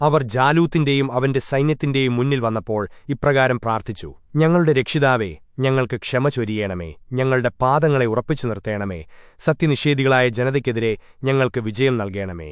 അവർ ജാലൂത്തിന്റെയും അവന്റെ സൈന്യത്തിന്റെയും മുന്നിൽ വന്നപ്പോൾ ഇപ്രകാരം പ്രാർത്ഥിച്ചു ഞങ്ങളുടെ രക്ഷിതാവേ ഞങ്ങൾക്ക് ക്ഷമ ചൊരിയണമേ ഞങ്ങളുടെ പാദങ്ങളെ ഉറപ്പിച്ചു നിർത്തേണമേ സത്യനിഷേധികളായ ജനതയ്ക്കെതിരെ ഞങ്ങൾക്ക് വിജയം നൽകണമേ.